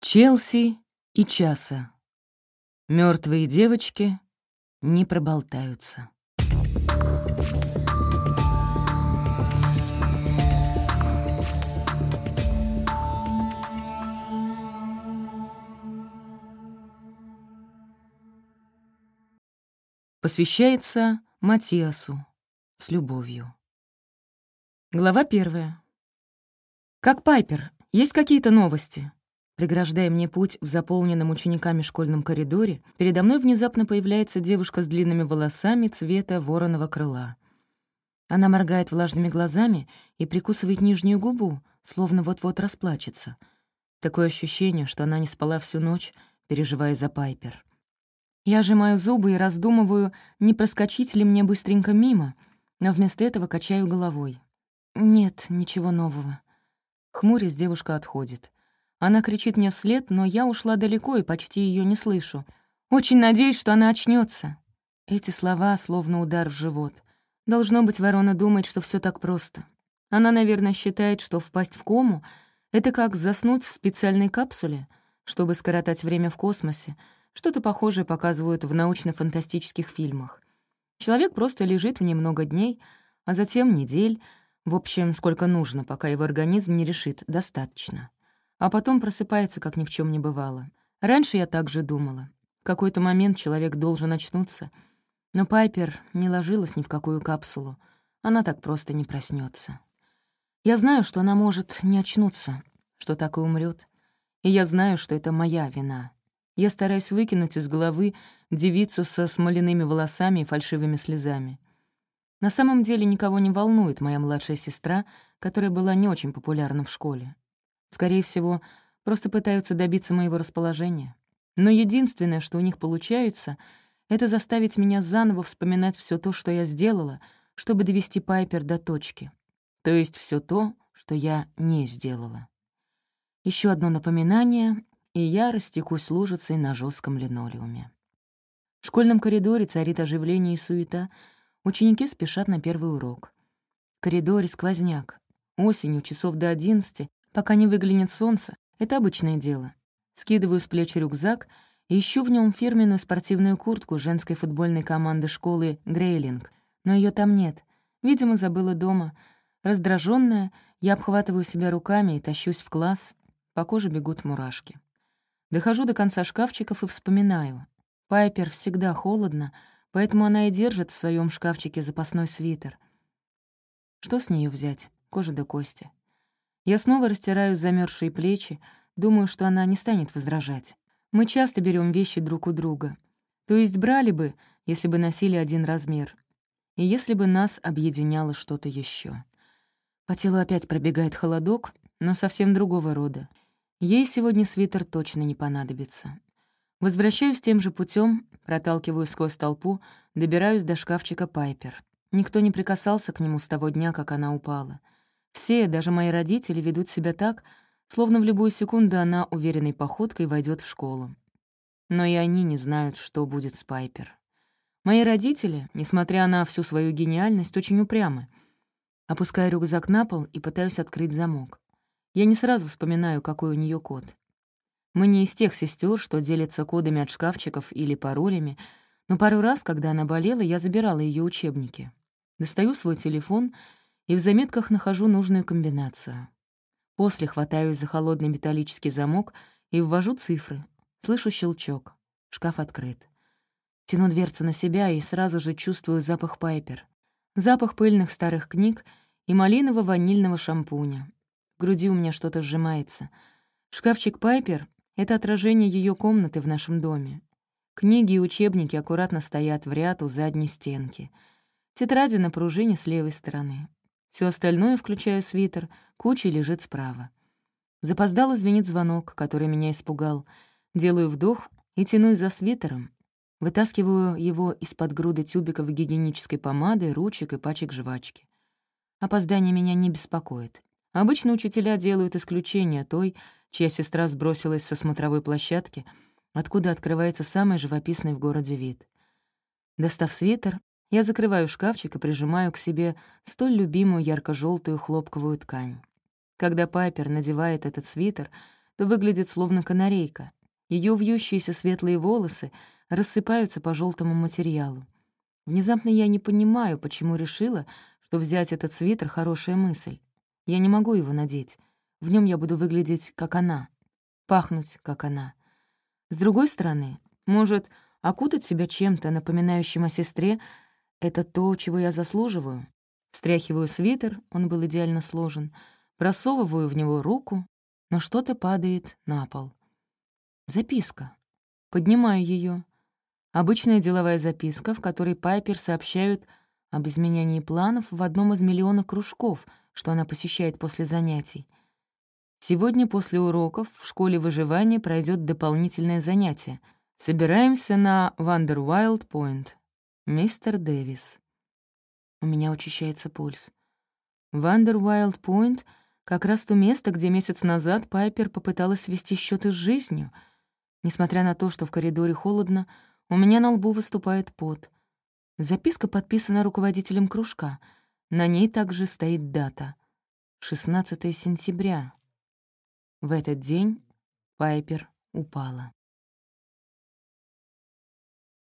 Челси и часа. Мертвые девочки не проболтаются. Посвящается Матиасу с любовью. Глава первая. Как Пайпер, есть какие-то новости? Преграждая мне путь в заполненном учениками школьном коридоре, передо мной внезапно появляется девушка с длинными волосами цвета вороного крыла. Она моргает влажными глазами и прикусывает нижнюю губу, словно вот-вот расплачется. Такое ощущение, что она не спала всю ночь, переживая за Пайпер. Я сжимаю зубы и раздумываю, не проскочить ли мне быстренько мимо, но вместо этого качаю головой. Нет, ничего нового. Хмурясь, девушка отходит — она кричит мне вслед, но я ушла далеко и почти ее не слышу. Очень надеюсь, что она очнется. Эти слова словно удар в живот. Должно быть, ворона думает, что все так просто. Она, наверное, считает, что впасть в кому — это как заснуть в специальной капсуле, чтобы скоротать время в космосе. Что-то похожее показывают в научно-фантастических фильмах. Человек просто лежит в ней много дней, а затем недель, в общем, сколько нужно, пока его организм не решит «достаточно» а потом просыпается, как ни в чем не бывало. Раньше я так же думала. В какой-то момент человек должен очнуться, но Пайпер не ложилась ни в какую капсулу. Она так просто не проснется. Я знаю, что она может не очнуться, что так и умрет, И я знаю, что это моя вина. Я стараюсь выкинуть из головы девицу со смоляными волосами и фальшивыми слезами. На самом деле никого не волнует моя младшая сестра, которая была не очень популярна в школе. Скорее всего, просто пытаются добиться моего расположения. Но единственное, что у них получается, это заставить меня заново вспоминать все то, что я сделала, чтобы довести Пайпер до точки. То есть все то, что я не сделала. Еще одно напоминание, и я растекусь лужицей на жестком линолеуме. В школьном коридоре царит оживление и суета. Ученики спешат на первый урок. В коридоре сквозняк. Осенью, часов до одиннадцати, Пока не выглянет солнце, это обычное дело. Скидываю с плеч рюкзак и ищу в нем фирменную спортивную куртку женской футбольной команды школы «Грейлинг», но ее там нет. Видимо, забыла дома. Раздраженная, я обхватываю себя руками и тащусь в класс. По коже бегут мурашки. Дохожу до конца шкафчиков и вспоминаю. Пайпер всегда холодно, поэтому она и держит в своем шкафчике запасной свитер. Что с нее взять? Кожа до кости. Я снова растираю замерзшие плечи, думаю, что она не станет возражать. Мы часто берем вещи друг у друга. То есть брали бы, если бы носили один размер. И если бы нас объединяло что-то еще. По телу опять пробегает холодок, но совсем другого рода. Ей сегодня свитер точно не понадобится. Возвращаюсь тем же путем, проталкиваюсь сквозь толпу, добираюсь до шкафчика Пайпер. Никто не прикасался к нему с того дня, как она упала — все, даже мои родители, ведут себя так, словно в любую секунду она уверенной походкой войдет в школу. Но и они не знают, что будет с Пайпер. Мои родители, несмотря на всю свою гениальность, очень упрямы. Опускаю рюкзак на пол и пытаюсь открыть замок. Я не сразу вспоминаю, какой у нее код. Мы не из тех сестер, что делятся кодами от шкафчиков или паролями, но пару раз, когда она болела, я забирала ее учебники. Достаю свой телефон — и в заметках нахожу нужную комбинацию. После хватаюсь за холодный металлический замок и ввожу цифры. Слышу щелчок. Шкаф открыт. Тяну дверцу на себя и сразу же чувствую запах пайпер. Запах пыльных старых книг и малиново-ванильного шампуня. В груди у меня что-то сжимается. Шкафчик Пайпер — это отражение ее комнаты в нашем доме. Книги и учебники аккуратно стоят в ряд у задней стенки. Тетради на пружине с левой стороны. Все остальное, включая свитер, кучей лежит справа. Запоздало звенит звонок, который меня испугал. Делаю вдох и тянусь за свитером. Вытаскиваю его из-под груды тюбиков гигиенической помады, ручек и пачек жвачки. Опоздание меня не беспокоит. Обычно учителя делают исключение той, чья сестра сбросилась со смотровой площадки, откуда открывается самый живописный в городе вид. Достав свитер, я закрываю шкафчик и прижимаю к себе столь любимую ярко-желтую хлопковую ткань. Когда Пайпер надевает этот свитер, то выглядит словно канарейка. Ее вьющиеся светлые волосы рассыпаются по желтому материалу. Внезапно я не понимаю, почему решила, что взять этот свитер — хорошая мысль. Я не могу его надеть. В нем я буду выглядеть, как она. Пахнуть, как она. С другой стороны, может, окутать себя чем-то, напоминающим о сестре — это то, чего я заслуживаю. Стряхиваю свитер, он был идеально сложен, просовываю в него руку, но что-то падает на пол. Записка. Поднимаю ее. Обычная деловая записка, в которой Пайпер сообщают об изменении планов в одном из миллионов кружков, что она посещает после занятий. Сегодня после уроков в школе выживания пройдет дополнительное занятие. Собираемся на Вандервайлд Пойнт. «Мистер Дэвис». У меня учащается пульс. Вандер Уайлд Пойнт — как раз то место, где месяц назад Пайпер попыталась свести счеты с жизнью. Несмотря на то, что в коридоре холодно, у меня на лбу выступает пот. Записка подписана руководителем кружка. На ней также стоит дата — 16 сентября. В этот день Пайпер упала.